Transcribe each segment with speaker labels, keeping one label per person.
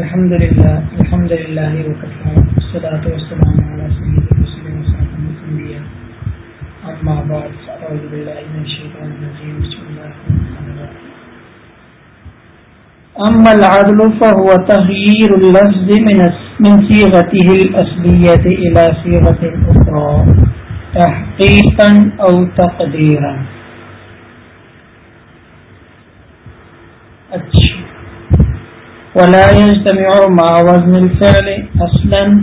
Speaker 1: الحمد لله الحمد لله وكفى والصلاة والسلام على سيد المسلمين وصحبه الأنبياء أما بعد أعوذ بالله من الشيطان الرجيم بسم الله الرحمن الرحيم أما العدل فهو تغيير اللفظ من من صيغته الأصلية إلى صيغة أخرى تحقيقا أو تقديرا اچھا ولا يجتمع مع وزن الفعل اصلا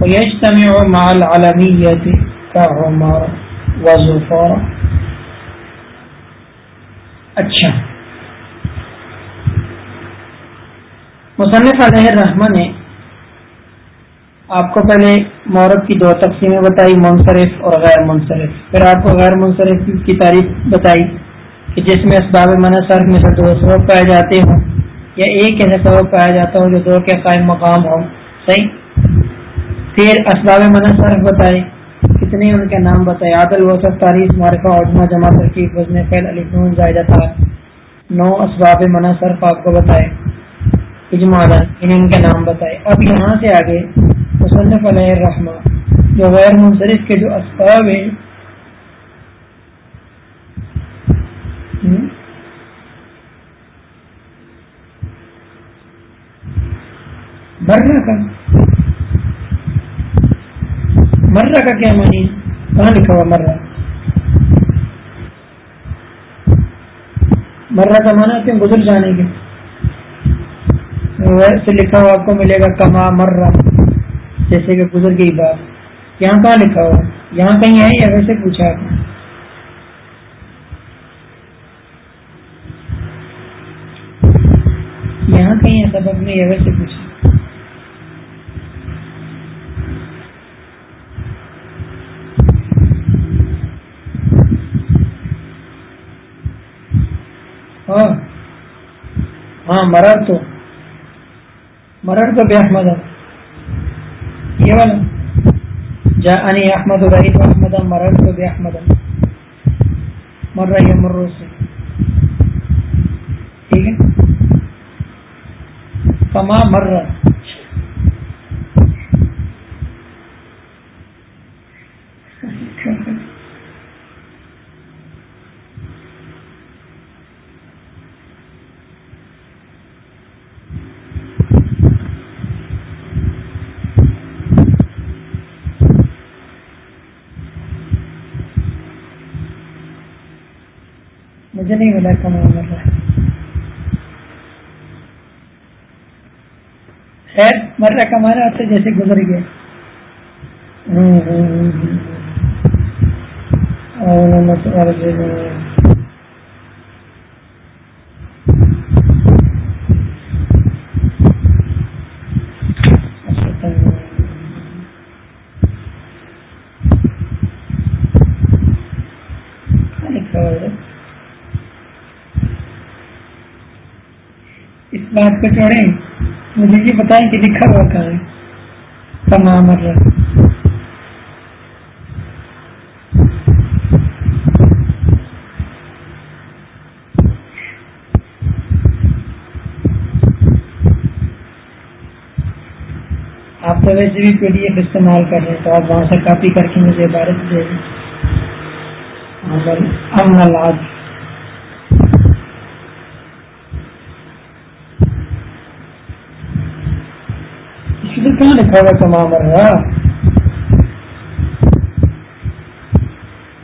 Speaker 1: ويجتمع مع العلمية كعمر وزفر اچھا۔ مصنف علیہ الرحمہ نے آپ کو پہلے مورت کی دو تقسیمیں بتائی، منصرف اور غیر منصرف۔ پھر آپ کو غیر منصرف کی تعریف بتائی کہ جس میں اسباب منصرف میں سے دو سبب پائے جاتے ہوں۔ یا ایک ایسا سبب پایا جاتا ہو جو دو کے قائم مقام ہو صحیح؟ پھر اسباب منصرف بتائے کتنے ان کے نام بتائے؟ عادل وسط تاریخ، معرفہ عظمہ جمع ترکیب، وزن فیل علی زائدہ تھا نو اسباب منصرف آپ کو بتائے۔ اجماع ان کے نام بتائے۔ اب یہاں سے آگے مصنف علیہ الرحمہ جو غیر منصرف کے جو اسباب ہیں مرنا کا مرنا کا کیا مانی کہاں لکھا ہوا مرنا؟ مرنا کا مانا کیوں گزر جانے کے؟ ویسے لکھا ہوا آپ کو ملے گا کما مرا جیسے کہ گزر گئی بات۔ یہاں کہاں لکھا ہوا؟ یہاں کہیں ہے یا ویسے پوچھا آپ یہاں کہیں ہے سبق میں یا ویسے پوچھا ہاں ہاں مرر تو۔ مرر تو بے احمد یہ والا۔ جا انی احمد رہی تو احمد مرر تو بے احمد مر رہی ہے مرو سے۔ ٹھیک ہے؟ کما مر رہا مجھے نہیں ملا کما مر رہا خیر مر رہا کما رہا سے جیسے گزر گیا۔ اس بات کو چھوڑیں، مجھے یہ بتائیں کہ لکھا ہوا کہاں ہے؟ تمام آپ تو ویسے بھی پی ڈی ایف استعمال کر رہے ہیں، تو آپ وہاں سے کاپی کر کے مجھے عبارت دے دیں۔ آج کہاں لکھا ہوا کما مر رہا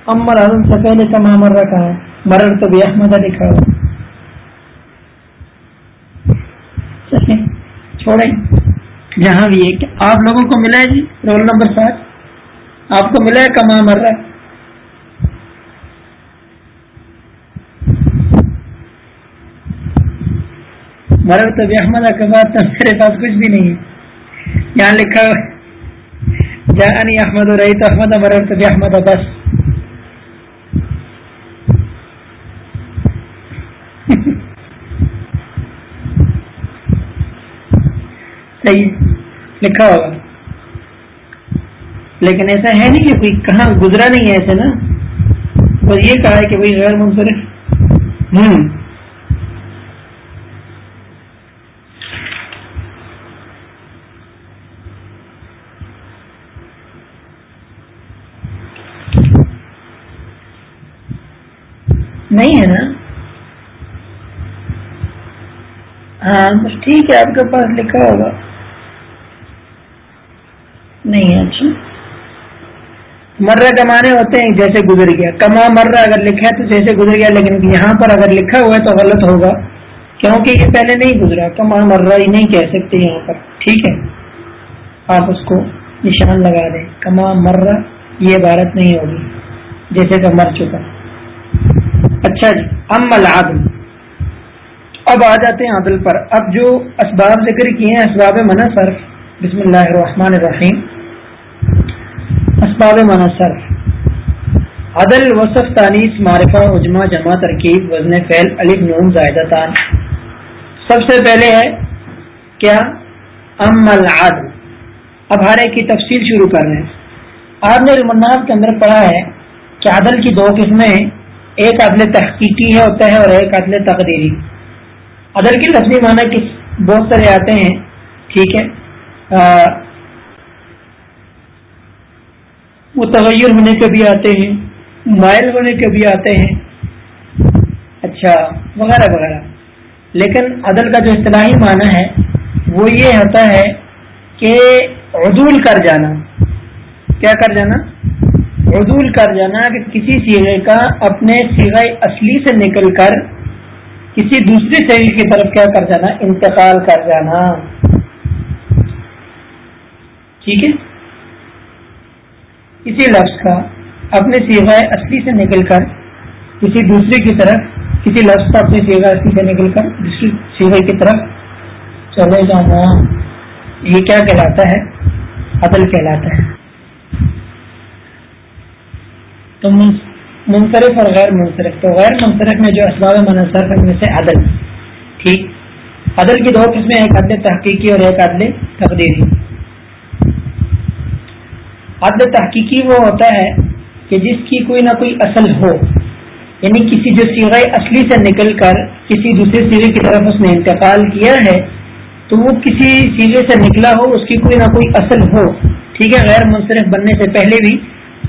Speaker 1: امر ارن سے پہلے کما مر رہا کہاں ہے۔ مرر تو بھی احمد لکھا ہوا۔ چھوڑیں۔ جہاں بھی ہے کہ آپ لوگوں کو ملا ہے جی رول نمبر سات۔ آپ کو ملا ہے کما مر رہا مرر تو بھی احمد کے بعد تو میرے پاس کچھ بھی نہیں ہے۔ یعنی یہاں لکھا جانی احمد رہی تو احمد امر تو احمد بس. صحیح. لکھا ہوگا. لیکن ایسا ہے نہیں کہ کوئی کہاں گزرا نہیں ہے ایسے نا. بس یہ کہا ہے کہ بھائی غیر منصرف. ہوں نہیں ہے نا ہاں ٹھیک ہے، آپ کے پاس لکھا ہوگا۔ نہیں اچھا۔ مرہ کمانے ہوتے ہیں، جیسے گزر گیا۔ کما مرہ اگر لکھا ہے تو جیسے گزر گیا، لیکن یہاں پر اگر لکھا ہوا ہے تو غلط ہوگا۔ کیونکہ یہ پہلے نہیں گزرا۔ کما مرہ ہی نہیں کہہ سکتے یہاں پر۔ ٹھیک ہے۔ آپ اس کو نشان لگا دیں۔ کما مرہ یہ عبارت نہیں ہوگی، جیسے کہ مر چکا۔ اچھا جی ام العدل۔ اب آ جاتے ہیں عدل پر۔ اب جو اسباب ذکر کیے ہیں، اسباب منع صرف بسم اللہ الرحمن الرحیم۔ اسباب منع صرف عدل، وصف تانیس معرفہ اجماع جمع، ترکیب، وزن فعل علی نون، زائدہ تان۔ سب سے پہلے ہے، کیا؟ ام العدل۔ اب ہر ایک کی تفصیل شروع کر رہے ہیں آپ نے رمناف کے اندر پڑھا ہے کہ عدل کی دو قسمیں ایک عدل تحقیقی ہوتا ہے، اور ایک عدل تقدیری۔ عدل کی لفظی معنی کس بہت سارے آتے ہیں، ٹھیک ہے۔ متغیر ہونے کے بھی آتے ہیں، مائل ہونے کے بھی آتے ہیں۔ اچھا وغیرہ وغیرہ۔ لیکن عدل کا جو اصطلاحی معنی ہے، وہ یہ ہوتا ہے کہ عدول کر جانا۔ کیا کر جانا؟ عدول کر جانا کہ کسی سیغے کا اپنے سیغے اصلی سے نکل کر کسی دوسری سیغے کی طرف کیا کر جانا؟ انتقال کر جانا۔ ٹھیک ہے؟ کسی لفظ کا اپنے سیغ اصلی سے نکل کر کسی دوسرے کی طرف، کسی لفظ کا اپنے سیغ اصلی سے نکل کر دوسری سیغ کی طرف چلے جانا۔ یہ کیا کہلاتا ہے؟ عدل کہلاتا ہے۔ تو منصرف اور غیر منصرف. تو غیر منصرف میں جو اسباب منصرف ہے میں سے عدل. ٹھیک؟ عدل کی دو قسمیں، ایک عدل تحقیقی اور ایک عدل تقدیری عدل تحقیقی وہ ہوتا ہے کہ جس کی کوئی نہ کوئی اصل ہو یعنی کسی جو سیغ اصلی سے نکل کر کسی دوسرے سیرے کی طرف اس نے انتقال کیا ہے، تو وہ کسی سیرے سے نکلا ہو، اس کی کوئی نہ کوئی اصل ہو. ٹھیک ہے؟ غیر منصرف بننے سے پہلے بھی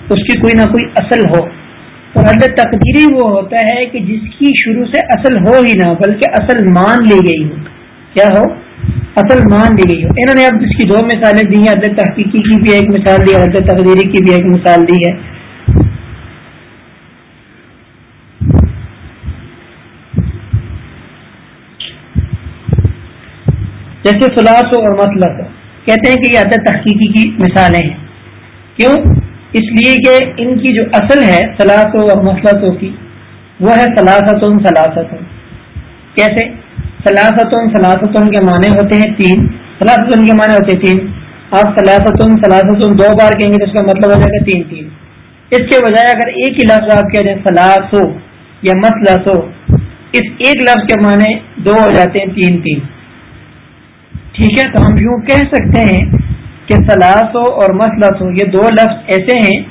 Speaker 1: اس کی کوئی نہ کوئی اصل ہو. اور تقدیری وہ ہوتا ہے کہ جس کی شروع سے اصل ہو ہی نہ بلکہ اصل مان لی گئی ہو۔ کیا ہو؟ اصل مان دی گئی انہوں نے اب اس کی دو مثالیں دی ہیں عدل تحقیقی کی بھی ایک مثال دی ہے تقدیری کی بھی ایک مثال دی ہے۔ جیسے فلاس اور مسلط مطلب، کہتے ہیں کہ یہ عدل تحقیقی کی مثالیں ہیں۔ کیوں؟ اس لیے کہ ان کی جو اصل ہے سلاسوں اور مسلطوں کی، وہ ہے سلاستوں سلاستوں کیسے؟ سلاستون سلاستون کے معنی ہوتے ہیں تین۔ سلاستون کے معنی ہوتے ہیں تین۔ آپ سلاستون سلاستون دو بار کہیں گے تو اس کا مطلب ہو جائے گا تین تین۔ اس کے بجائے اگر ایک ہی لفظ آپ کہہ دیں سلاسو یا مسلسو اس ایک لفظ کے معنی دو ہو جاتے ہیں تین تین۔ ٹھیک ہے؟ تو ہم یوں کہہ سکتے ہیں کہ سلاسو اور مسلسو یہ دو لفظ ایسے ہیں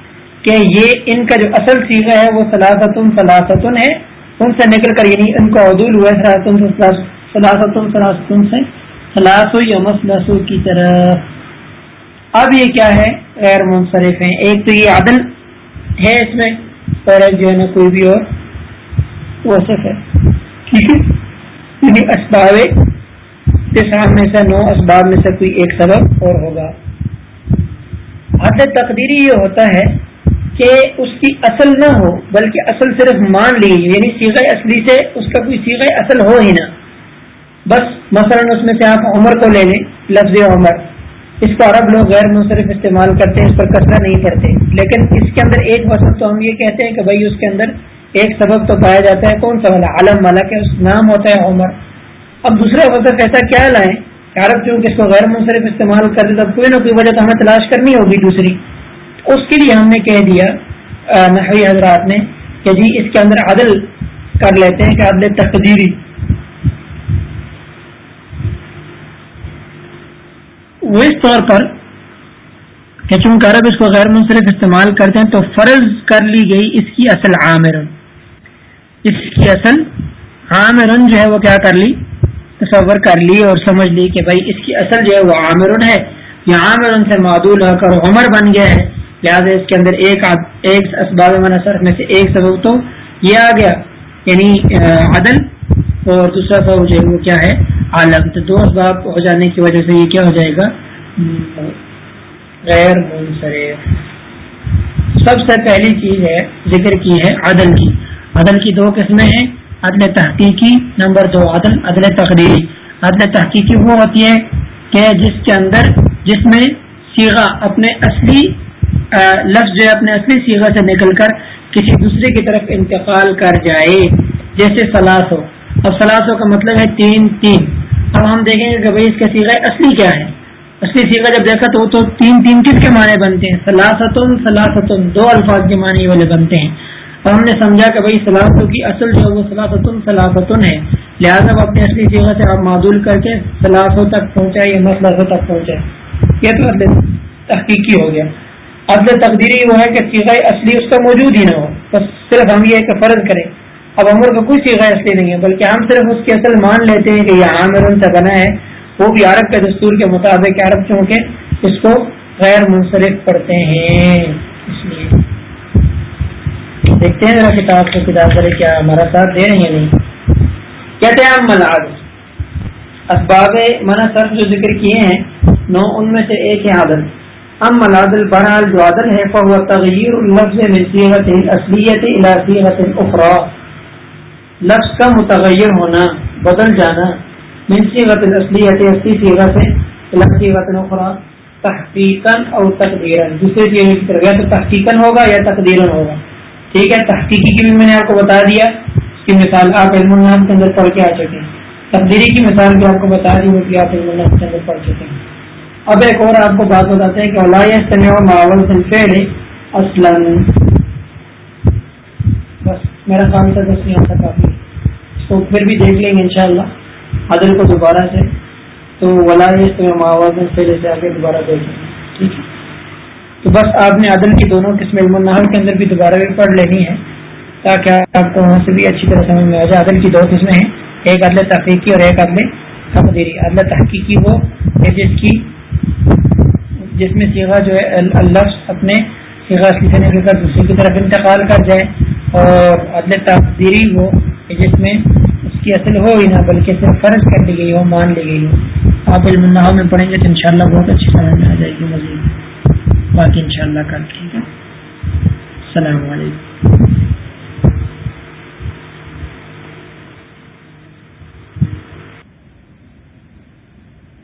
Speaker 1: کہ یہ ان کا جو اصل سیگا ہے، وہ سلاستون سلاستون ہے۔ ان سے نکل کر یعنی ان کو عدول ہوا سلاستم سلاستم سے سلاسو یا مسلسو کی طرف اب یہ کیا ہے؟ غیر منصرف ہیں۔ ایک تو یہ عدل ہے اس میں، اور ایک جو ہے نا کوئی بھی اور وصف ہے۔ ٹھیک ہے اسباب تسام میں سے نو اسباب میں سے کوئی ایک سبب اور ہوگا۔ عدل تقدیری یہ ہوتا ہے کہ اس کی اصل نہ ہو، بلکہ اصل صرف مان لی یعنی سیغ اصلی سے اس کا کوئی سیغ اصل ہو ہی نہ۔ بس مثلا اس میں سے آپ عمر کو لے لیں، لفظ عمر۔ اس کو عرب لوگ غیر منصرف استعمال کرتے ہیں، اس پر کسرہ نہیں پڑتے لیکن اس کے اندر ایک وصف تو ہم یہ کہتے ہیں کہ بھائی اس کے اندر ایک سبب تو پایا جاتا ہے، کون سا والا؟ علم والا کہ اس نام ہوتا ہے عمر۔ اب دوسرا وصف ایسا کیا لائیں؟ کہ عرب چونکہ اس کو غیر منصرف استعمال کرتے تو کوئی نہ کوئی وجہ تو ہمیں تلاش کرنی ہوگی دوسری۔ اس کے لیے ہم نے کہہ دیا نحوی حضرات نے کہ جی اس کے اندر عدل کر لیتے ہیں کہ عدل تقدیری۔ وہ اس طور پر کہ چونکہ عرب اس کو غیر منصرف استعمال کرتے ہیں تو فرض کر لی گئی اس کی اصل عامرن۔ اس کی اصل عامرن جو ہے وہ کیا کر لی؟ تصور کر لی اور سمجھ لی کہ بھائی اس کی اصل جو ہے وہ عامرن ہے۔ یا عامرن سے معدول ہو کر عمر بن گیا ہے۔ لہٰذا اس کے اندر ایک ایک اسباب منصرف میں سے ایک سبب تو یہ آ گیا۔ یعنی عدل۔ اور دوسرا سبب جو ہے وہ کیا ہے؟ عالم۔ تو دو اسباب ہو جانے کی وجہ سے یہ کیا ہو جائے گا؟ غیر منصرف۔ سب سے پہلی چیز ہے ذکر کی ہے عدل کی۔ عدل کی دو قسمیں ہیں۔ عدل تحقیقی، نمبر دو، عدل عدل تقریری عدل تحقیقی وہ ہوتی ہے کہ جس کے اندر جس میں سیگا اپنے اصلی لفظ جو ہے اپنے اصلی سیگا سے نکل کر کسی دوسرے کی طرف انتقال کر جائے، جیسے سلاس ہو اب سلاسوں کا مطلب ہے تین تین. اب ہم دیکھیں گے کہ بھائی اس کا سیگا اصلی کیا ہے؟ اصلی سیگا جب دیکھا تو تو تین تین کس کے معنی بنتے ہیں؟ سلاستن سلاستن دو الفاظ کے معنی والے بنتے ہیں۔ اور ہم نے سمجھا کہ بھائی سلاستوں کی اصل جو وہ سلاستن سلاستن ہے، لہٰذا وہ اپنے اصلی سیگا سے آپ معدول کر کے سلاسوں تک پہنچائے یا مسلسوں تک پہنچائے یہ تو تحقیقی ہو گیا۔ عدل تقدیری وہ ہے کہ سیغ اصلی اس کا موجود ہی نہ ہو۔ بس صرف ہم یہ کہ فرض کریں۔ اب عمر کا کوئی سیغ اصلی نہیں ہے، بلکہ ہم صرف اس کی اصل مان لیتے ہیں کہ یہ عامر ان سے بنا ہے۔ وہ بھی عرب کے دستور کے مطابق عرب چونکہ اس کو غیر منصرف پڑھتے ہیں۔ اس لیے دیکھتے ہیں ذرا کتاب کو کتاب کرے کیا ہمارا ساتھ دے رہی ہیں نہیں؟ کہتے ہیں ہم ملاد اسباب منع صرف جو ذکر کیے ہیں، نو ان میں سے ایک ہے عادل۔ ام العدل بہرحال جو عدل ہے فهو تغیر اللفظ من صيغه الاصليه الى صيغه اخرى لفظ کا متغیر ہونا، بدل جانا۔ من صيغه الاصليه اصلی صيغه سے الى صيغه اخرى تحقیقا او تقدیرا۔ دوسرے صيغے کی طرف یا تو تحقیقا ہوگا یا تقدیرا ہوگا۔ ٹھیک ہے، تحقیقی کی بھی میں نے آپ کو بتا دیا اس کی مثال آپ علم النام کے اندر پڑھ کے آ چکے ہیں۔ تقدیری کی مثال بھی آپ کو بتا دی وہ بھی آپ علم النام کے اندر پڑھ چکے ہیں۔ اب ایک اور آپ کو بات بتاتے ہیں کہ اللہ ماول فیل اسلم بس، میرا کام تھا بس یہاں تک کافی اس کو پھر بھی دیکھ لیں گے انشاءاللہ۔ عدل کو دوبارہ سے۔ تو ولاس ماول فیل سے آگے دوبارہ دیکھ لیں ٹھیک ہے۔ تو بس آپ نے عدل کی دونوں قسم علم النحل کے اندر بھی دوبارہ بھی پڑھ لینی ہے تاکہ آپ کو وہاں سے بھی اچھی طرح سمجھ میں آ جائے۔ عدل کی دو قسمیں ہیں، ایک عدل تحقیقی اور ایک عدل تقدیری۔ عدل تحقیقی وہ جس کی جس میں سیگا جو ہے اللہ اپنے سیگا سے نکل کر دوسرے کی طرف انتقال کر جائے۔ اور عدل تقدیری ہو کہ جس میں اس کی اصل ہو ہی نہ، بلکہ صرف فرض کر لی گئی ہو، مان لی گئی ہو۔ آپ علم اللہ میں پڑھیں گے تو انشاءاللہ بہت اچھی سمجھ میں آ جائے گی مزید۔ باقی انشاءاللہ شاء اللہ کل ٹھیک ہے۔ السلام علیکم۔